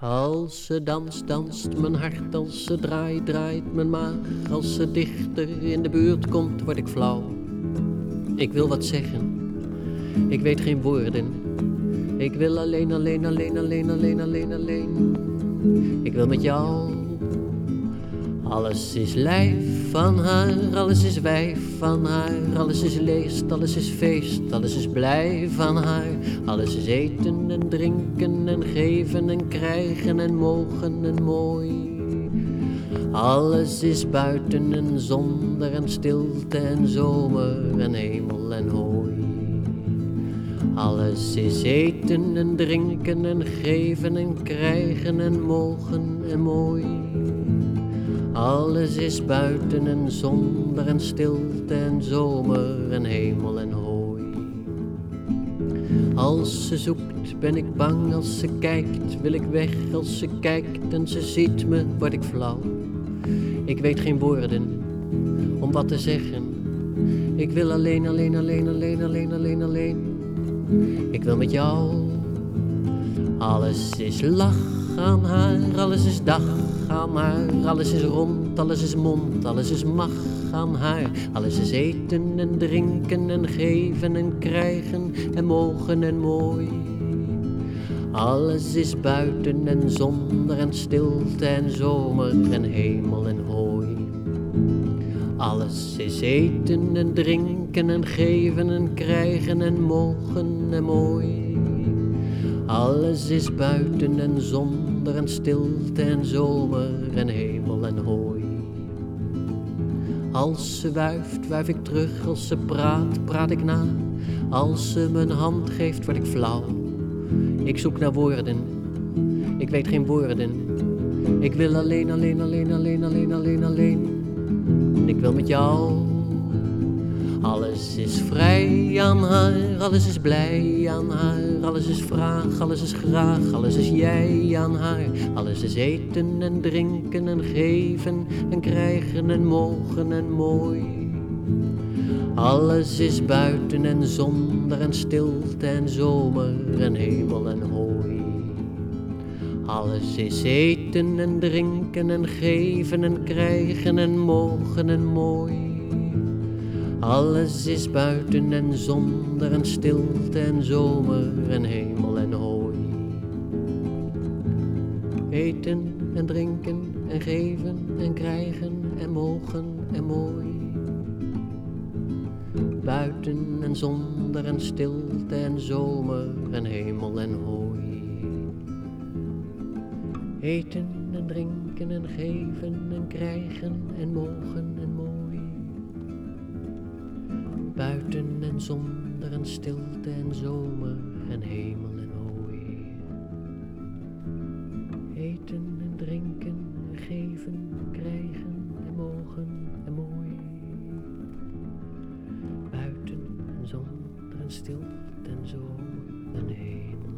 Als ze danst, danst mijn hart, als ze draait, draait mijn maag. Als ze dichter in de buurt komt, word ik flauw. Ik wil wat zeggen, ik weet geen woorden. Ik wil alleen, alleen, alleen, alleen, alleen, alleen, alleen. Ik wil met jou. Alles is lijf van haar, alles is wijf van haar. Alles is leest, alles is feest, alles is blij van haar. Alles is eten en drinken en geven en krijgen en mogen en mooi. Alles is buiten en zonder en stilte en zomer en hemel en hooi. Alles is eten en drinken en geven en krijgen en mogen en mooi. Alles is buiten en zonder en stilte en zomer en hemel en hooi. Als ze zoekt ben ik bang, als ze kijkt wil ik weg, als ze kijkt en ze ziet me word ik flauw. Ik weet geen woorden om wat te zeggen. Ik wil alleen, alleen, alleen, alleen, alleen, alleen, alleen. Ik wil met jou. Alles is lach aan haar, alles is dag aan haar. Alles is rond, alles is mond, alles is macht aan haar. Alles is eten en drinken en geven en krijgen en mogen en mooi. Alles is buiten en zonder en stilte en zomer en hemel en hooi. Alles is eten en drinken en geven en krijgen en mogen en mooi. Alles is buiten en zonder en stilte en zomer en hemel en hooi. Als ze wuift, wuif ik terug. Als ze praat, praat ik na. Als ze mijn hand geeft, word ik flauw. Ik zoek naar woorden. Ik weet geen woorden. Ik wil alleen, alleen, alleen, alleen, alleen, alleen, alleen. Ik wil met jou. Alles is vrij aan haar, alles is blij aan haar, alles is vraag, alles is graag, alles is jij aan haar. Alles is eten en drinken en geven en krijgen en mogen en mooi. Alles is buiten en zonder en stilte en zomer en hemel en hooi. Alles is eten en drinken en geven en krijgen en mogen en mooi. Alles is buiten en zonder en stilte en zomer en hemel en hooi. Eten en drinken en geven en krijgen en mogen en mooi. Buiten en zonder en stilte en zomer en hemel en hooi. Eten en drinken en geven en krijgen en mogen en mooi. Buiten en zonder en stilte en zomer en hemel en hooi. Eten en drinken en geven en krijgen en mogen en mooi. Buiten en zonder en stilte en zomer en hemel